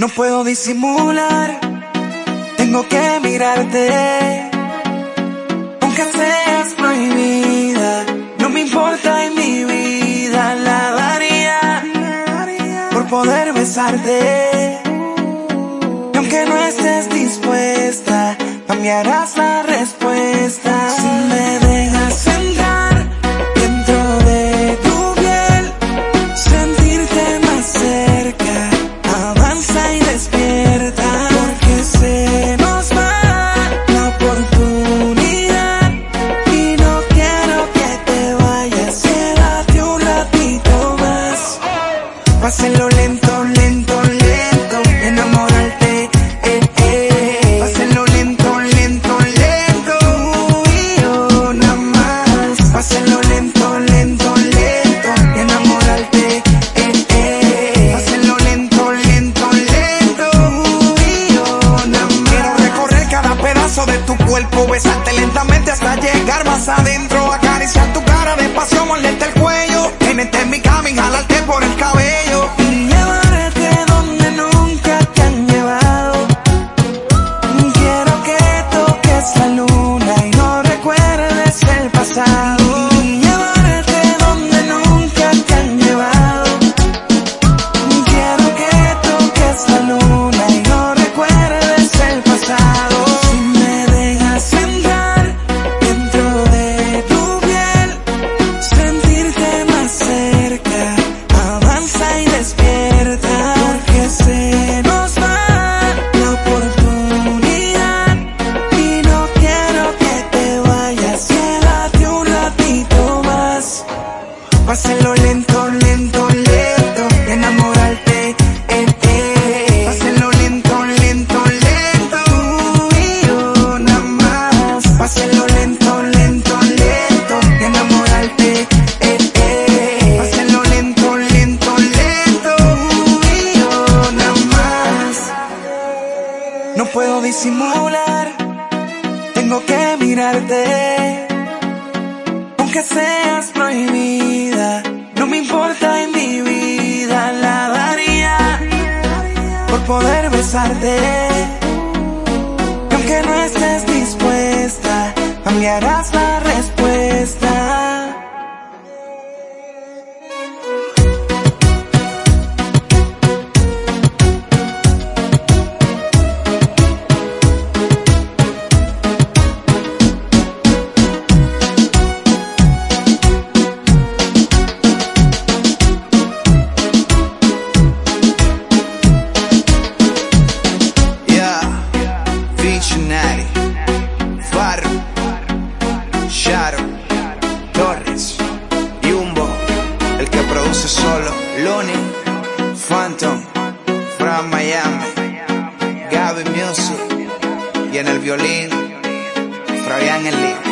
No puedo disimular, tengo que mirarte. Aunque seas prohibida, no me importa en mi vida, la daría por poder besarte. Lento, lento, lento, enamorarte, eh, eh. Pásenlo lento, lento, lento, tú y yo nada más. Pásenlo lento, lento, lento, enamorarte, eh, eh. Pásenlo lento, lento, lento, tú y yo nada más. Quiero recorrer cada pedazo de tu cuerpo, besarte lentamente hasta llegar más adentro, acariciar tu cara despacio, morderte el cuello, tenerte en mi cama y jalarte por el cabello. Pásenlo lento, lento, lento, enamorarte, eh, eh. Pásenlo lento, lento, lento, tú y yo nada más. Pásenlo lento, lento, lento, enamorarte, eh, eh. Pásenlo lento, lento, lento, tú y yo nada más. No puedo disimular, tengo que mirarte. Aunque seas prohibida, besarte. Lonnie, Phantom, From Miami, Gaby Music, y en el violín, Fabián Eli.